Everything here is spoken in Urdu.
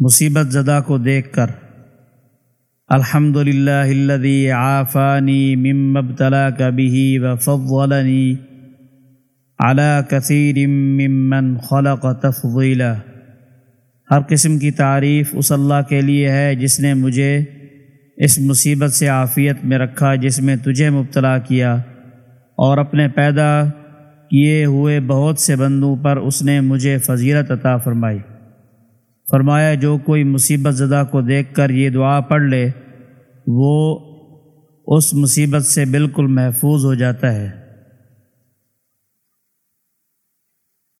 مصیبت زدہ کو دیکھ کر الحمد للہ الذي عافانی مما ابتلاك به وفضلني على كثير ممن خلق تفضيلا ہر قسم کی تعریف اس اللہ کے لیے ہے جس نے مجھے اس مصیبت سے عافیت میں رکھا، جس میں تجھے مبتلا کیا اور اپنے پیدا کیے ہوئے بہت سے بندوں پر اس نے مجھے فضیلت عطا فرمائی۔ فرمایا، جو کوئی مصیبت زدہ کو دیکھ کر یہ دعا پڑھ لے، وہ اس مصیبت سے بالکل محفوظ ہو جاتا ہے۔